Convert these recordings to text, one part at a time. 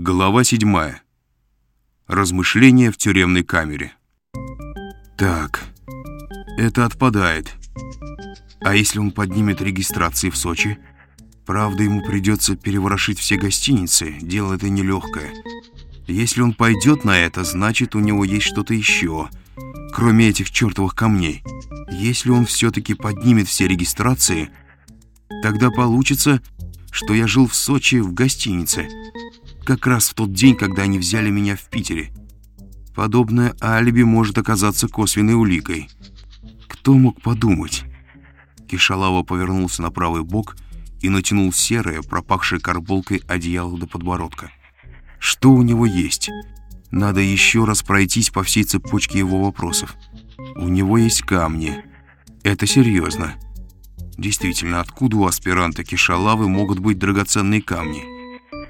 Глава седьмая. Размышления в тюремной камере. Так, это отпадает. А если он поднимет регистрации в Сочи? Правда, ему придется переворошить все гостиницы. Дело это нелегкое. Если он пойдет на это, значит, у него есть что-то еще, кроме этих чертовых камней. Если он все-таки поднимет все регистрации, тогда получится, что я жил в Сочи в гостинице, как раз в тот день, когда они взяли меня в Питере. Подобное алиби может оказаться косвенной уликой. Кто мог подумать? Кишалава повернулся на правый бок и натянул серое, пропахшее карболкой одеяло до подбородка. Что у него есть? Надо еще раз пройтись по всей цепочке его вопросов. У него есть камни. Это серьезно. Действительно, откуда у аспиранта Кишалавы могут быть драгоценные камни?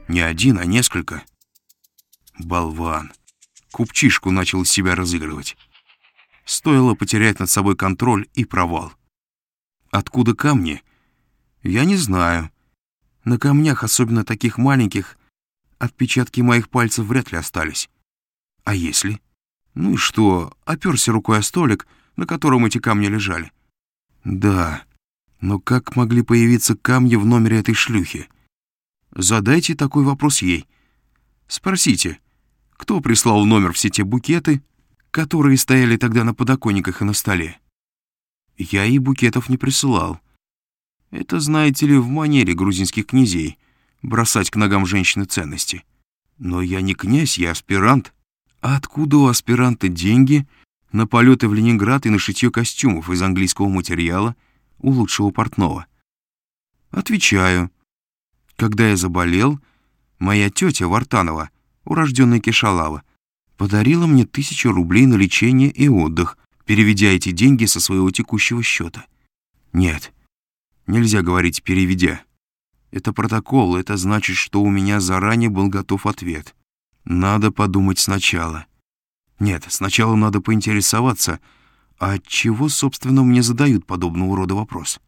Не один, а несколько. Болван. Купчишку начал из себя разыгрывать. Стоило потерять над собой контроль и провал. Откуда камни? Я не знаю. На камнях, особенно таких маленьких, отпечатки моих пальцев вряд ли остались. А если? Ну и что, оперся рукой о столик, на котором эти камни лежали. Да, но как могли появиться камни в номере этой шлюхи? Задайте такой вопрос ей. Спросите, кто прислал в номер все те букеты, которые стояли тогда на подоконниках и на столе? Я ей букетов не присылал. Это, знаете ли, в манере грузинских князей — бросать к ногам женщины ценности. Но я не князь, я аспирант. А откуда у аспиранта деньги на полеты в Ленинград и на шитье костюмов из английского материала у лучшего портного? Отвечаю. Когда я заболел, моя тетя Вартанова, урожденная Кишалава, подарила мне тысячу рублей на лечение и отдых, переведя эти деньги со своего текущего счета. Нет, нельзя говорить «переведя». Это протокол, это значит, что у меня заранее был готов ответ. Надо подумать сначала. Нет, сначала надо поинтересоваться, а чего, собственно, мне задают подобного рода вопрос?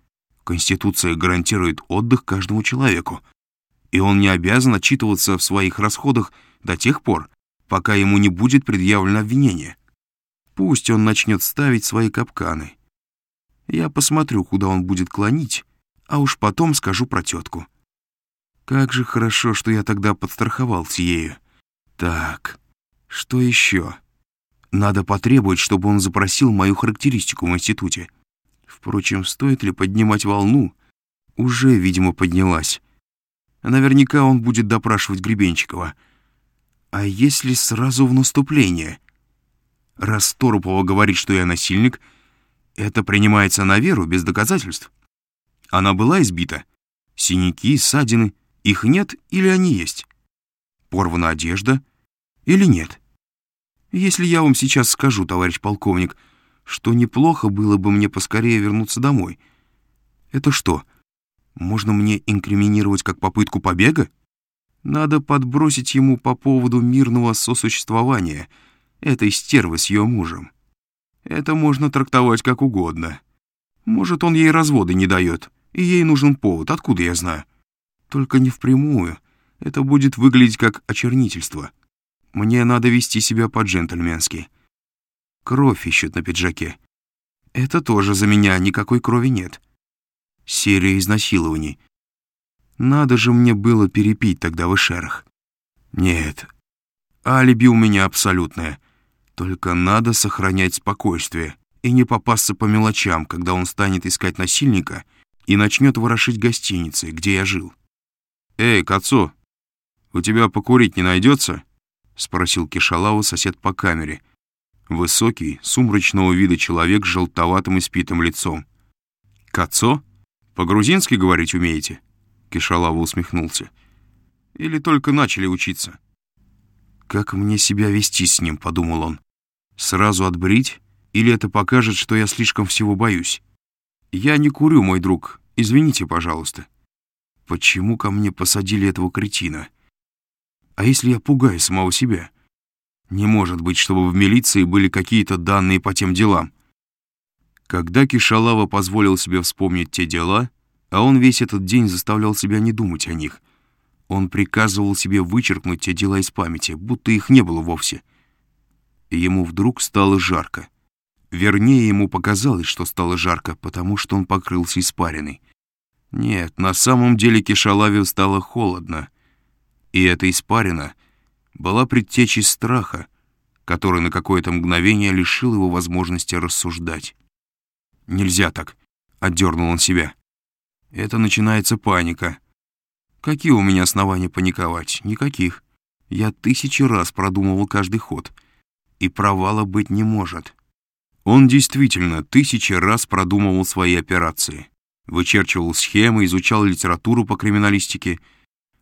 Конституция гарантирует отдых каждому человеку, и он не обязан отчитываться в своих расходах до тех пор, пока ему не будет предъявлено обвинение. Пусть он начнет ставить свои капканы. Я посмотрю, куда он будет клонить, а уж потом скажу про тетку. Как же хорошо, что я тогда подстраховался ею. Так, что еще? Надо потребовать, чтобы он запросил мою характеристику в институте. Впрочем, стоит ли поднимать волну? Уже, видимо, поднялась. Наверняка он будет допрашивать Гребенщикова. А если сразу в наступление? Раз Торопова говорит, что я насильник, это принимается на веру, без доказательств. Она была избита. Синяки, ссадины. Их нет или они есть? Порвана одежда или нет? Если я вам сейчас скажу, товарищ полковник, что неплохо было бы мне поскорее вернуться домой, это что, можно мне инкриминировать как попытку побега? Надо подбросить ему по поводу мирного сосуществования — этой стервы с ее мужем. Это можно трактовать как угодно. Может, он ей разводы не дает, и ей нужен повод, откуда я знаю. Только не впрямую. Это будет выглядеть как очернительство. Мне надо вести себя по-джентльменски. Кровь ищут на пиджаке. Это тоже за меня, никакой крови нет. Серия изнасилований. Надо же мне было перепить тогда в эшерах. Нет, алиби у меня абсолютное — только надо сохранять спокойствие и не попасться по мелочам, когда он станет искать насильника и начнет ворошить гостиницы, где я жил. «Эй, Кацо, у тебя покурить не найдется?» — спросил Кишалау сосед по камере. Высокий, сумрачного вида человек с желтоватым и спитым лицом. «Кацо? По-грузински говорить умеете?» Кишалава усмехнулся. «Или только начали учиться?» «Как мне себя вести с ним?» — подумал он. Сразу отбрить? Или это покажет, что я слишком всего боюсь? Я не курю, мой друг. Извините, пожалуйста. Почему ко мне посадили этого кретина? А если я пугаю самого себя? Не может быть, чтобы в милиции были какие-то данные по тем делам. Когда Кишалава позволил себе вспомнить те дела, а он весь этот день заставлял себя не думать о них, Он приказывал себе вычеркнуть те дела из памяти, будто их не было вовсе. Ему вдруг стало жарко. Вернее, ему показалось, что стало жарко, потому что он покрылся испариной. Нет, на самом деле Кишалаве стало холодно. И эта испарина была предтечей страха, который на какое-то мгновение лишил его возможности рассуждать. «Нельзя так», — отдернул он себя. «Это начинается паника». Какие у меня основания паниковать? Никаких. Я тысячи раз продумывал каждый ход. И провала быть не может. Он действительно тысячи раз продумывал свои операции. Вычерчивал схемы, изучал литературу по криминалистике,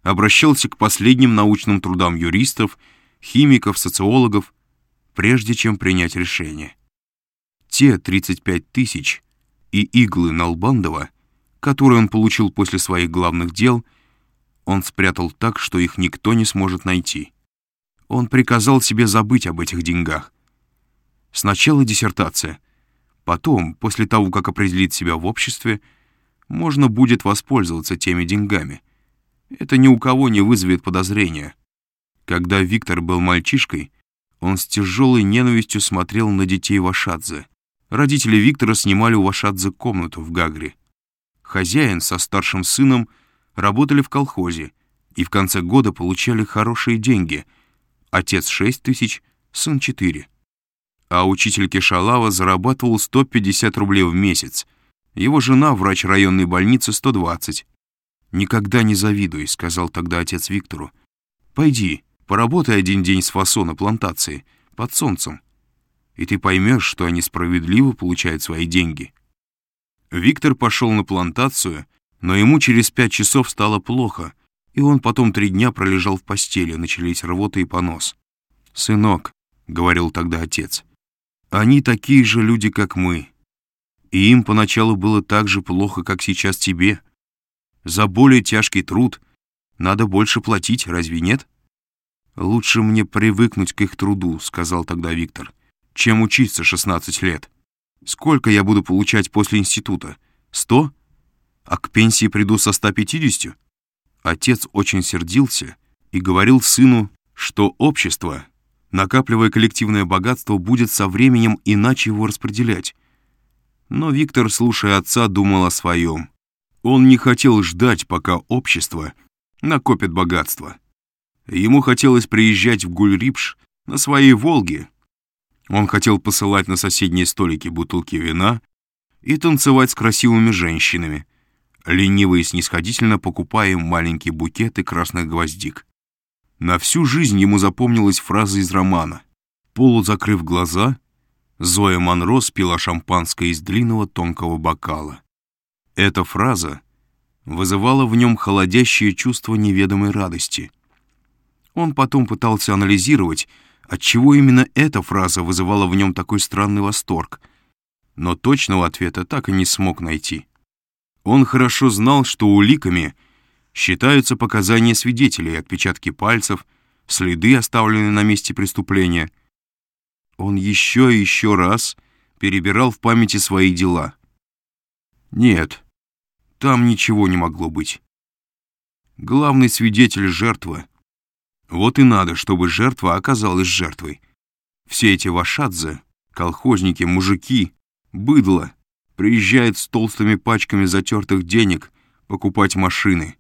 обращался к последним научным трудам юристов, химиков, социологов, прежде чем принять решение. Те 35 тысяч и иглы Налбандова, которые он получил после своих главных дел — он спрятал так, что их никто не сможет найти. Он приказал себе забыть об этих деньгах. Сначала диссертация. Потом, после того, как определит себя в обществе, можно будет воспользоваться теми деньгами. Это ни у кого не вызовет подозрения. Когда Виктор был мальчишкой, он с тяжелой ненавистью смотрел на детей Вашадзе. Родители Виктора снимали у Вашадзе комнату в Гагре. Хозяин со старшим сыном работали в колхозе и в конце года получали хорошие деньги. Отец 6 тысяч, сын 4. А учитель Кишалава зарабатывал 150 рублей в месяц. Его жена, врач районной больницы, 120. «Никогда не завидуй», — сказал тогда отец Виктору. «Пойди, поработай один день с фасо на плантации, под солнцем, и ты поймешь, что они справедливо получают свои деньги». Виктор пошел на плантацию — но ему через пять часов стало плохо, и он потом три дня пролежал в постели, начались рвота и понос. «Сынок», — говорил тогда отец, — «они такие же люди, как мы, и им поначалу было так же плохо, как сейчас тебе. За более тяжкий труд надо больше платить, разве нет?» «Лучше мне привыкнуть к их труду», — сказал тогда Виктор, — «чем учиться 16 лет. Сколько я буду получать после института? Сто?» а к пенсии приду со 150? Отец очень сердился и говорил сыну, что общество, накапливая коллективное богатство, будет со временем иначе его распределять. Но Виктор, слушая отца, думал о своем. Он не хотел ждать, пока общество накопит богатство. Ему хотелось приезжать в Гульрипш на своей «Волге». Он хотел посылать на соседние столики бутылки вина и танцевать с красивыми женщинами, лениво и снисходительно покупая маленькие букеты красных гвоздик. На всю жизнь ему запомнилась фраза из романа. Полузакрыв глаза, Зоя Монро спила шампанское из длинного тонкого бокала. Эта фраза вызывала в нем холодящее чувство неведомой радости. Он потом пытался анализировать, отчего именно эта фраза вызывала в нем такой странный восторг, но точного ответа так и не смог найти. Он хорошо знал, что уликами считаются показания свидетелей, отпечатки пальцев, следы, оставленные на месте преступления. Он еще и еще раз перебирал в памяти свои дела. Нет, там ничего не могло быть. Главный свидетель — жертва. Вот и надо, чтобы жертва оказалась жертвой. Все эти вашадзе, колхозники, мужики, быдло — приезжает с толстыми пачками затертых денег покупать машины.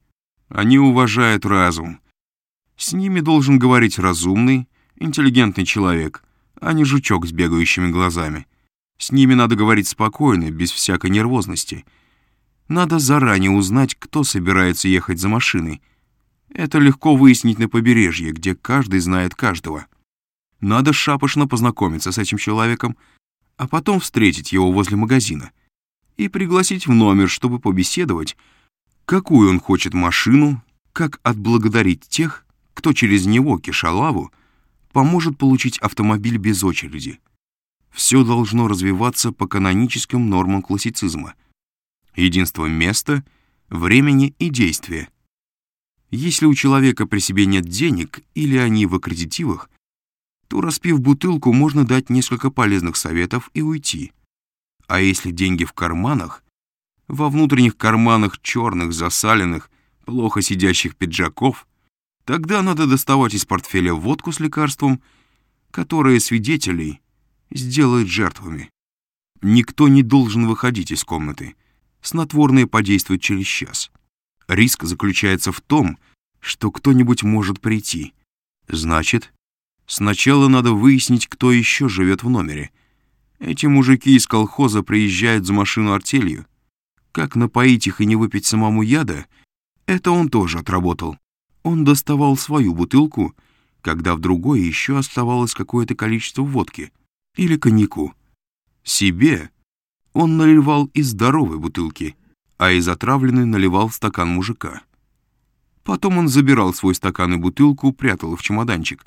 Они уважают разум. С ними должен говорить разумный, интеллигентный человек, а не жучок с бегающими глазами. С ними надо говорить спокойно, без всякой нервозности. Надо заранее узнать, кто собирается ехать за машиной. Это легко выяснить на побережье, где каждый знает каждого. Надо шапошно познакомиться с этим человеком, а потом встретить его возле магазина и пригласить в номер, чтобы побеседовать, какую он хочет машину, как отблагодарить тех, кто через него, Кишалаву, поможет получить автомобиль без очереди. Все должно развиваться по каноническим нормам классицизма. Единство места, времени и действия. Если у человека при себе нет денег или они в аккредитивах, то, распив бутылку, можно дать несколько полезных советов и уйти. А если деньги в карманах, во внутренних карманах черных, засаленных, плохо сидящих пиджаков, Тогда надо доставать из портфеля водку с лекарством, которое свидетелей сделает жертвами. Никто не должен выходить из комнаты. Снотворное подействует через час. Риск заключается в том, что кто-нибудь может прийти. Значит, сначала надо выяснить, кто еще живет в номере. Эти мужики из колхоза приезжают за машину артелью. Как напоить их и не выпить самому яда, это он тоже отработал. Он доставал свою бутылку, когда в другой еще оставалось какое-то количество водки или коньяку. Себе он наливал из здоровой бутылки, а из отравленной наливал в стакан мужика. Потом он забирал свой стакан и бутылку, прятал в чемоданчик,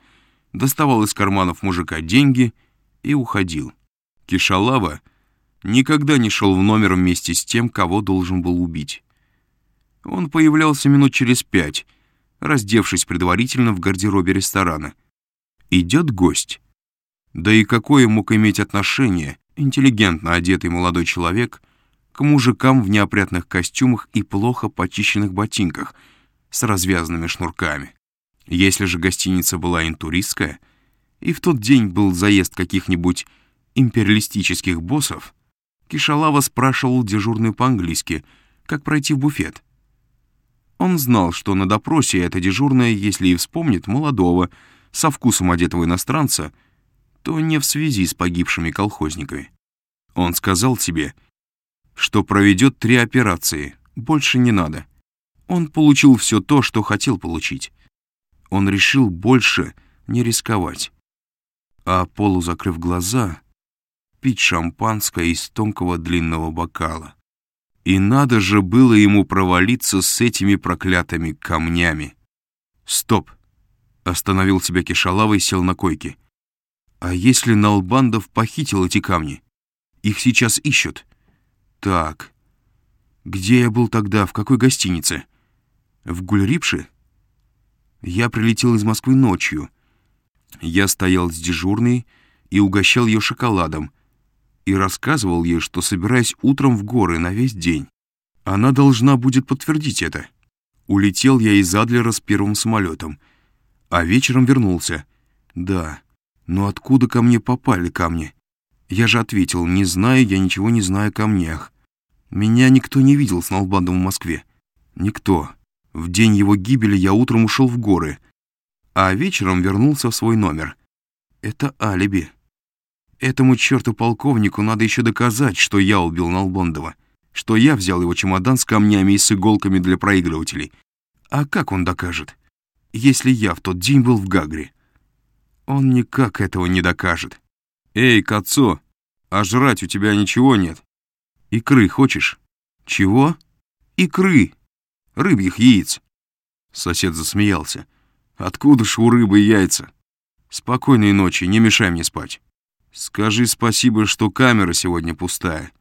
доставал из карманов мужика деньги и уходил. Кишалава никогда не шел в номер вместе с тем, кого должен был убить. Он появлялся минут через пять, раздевшись предварительно в гардеробе ресторана. Идет гость. Да и какое мог иметь отношение интеллигентно одетый молодой человек к мужикам в неопрятных костюмах и плохо почищенных ботинках с развязанными шнурками? Если же гостиница была интуристская, и в тот день был заезд каких-нибудь империалистических боссов, Кишалава спрашивал дежурную по-английски, как пройти в буфет. Он знал, что на допросе эта дежурная, если и вспомнит молодого, со вкусом одетого иностранца, то не в связи с погибшими колхозниками. Он сказал себе, что проведет три операции, больше не надо. Он получил все то, что хотел получить. Он решил больше не рисковать. А полузакрыв глаза, пить шампанское из тонкого длинного бокала. И надо же было ему провалиться с этими проклятыми камнями. «Стоп!» — остановил себя Кишалава и сел на койке. «А если Налбандов похитил эти камни? Их сейчас ищут. Так, где я был тогда, в какой гостинице? В Гульрипше? Я прилетел из Москвы ночью. Я стоял с дежурной и угощал ее шоколадом, и рассказывал ей, что собираюсь утром в горы на весь день. Она должна будет подтвердить это. Улетел я из Адлера с первым самолетом, а вечером вернулся. Да, но откуда ко мне попали камни? Я же ответил, не знаю, я ничего не знаю о камнях. Меня никто не видел с Налбандом в Москве. Никто. В день его гибели я утром ушел в горы, а вечером вернулся в свой номер. Это алиби. Этому черту полковнику надо еще доказать, что я убил Налбондова, что я взял его чемодан с камнями и с иголками для проигрывателей. А как он докажет, если я в тот день был в Гагре? Он никак этого не докажет. «Эй, Кацо, а жрать у тебя ничего нет? Икры хочешь?» «Чего?» «Икры! Рыбьих яиц!» Сосед засмеялся. «Откуда ж у рыбы яйца? Спокойной ночи, не мешай мне спать». Скажи спасибо, что камера сегодня пустая.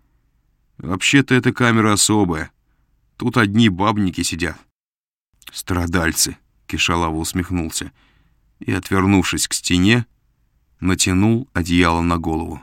Вообще-то эта камера особая. Тут одни бабники сидят. Страдальцы, Кишалава усмехнулся и, отвернувшись к стене, натянул одеяло на голову.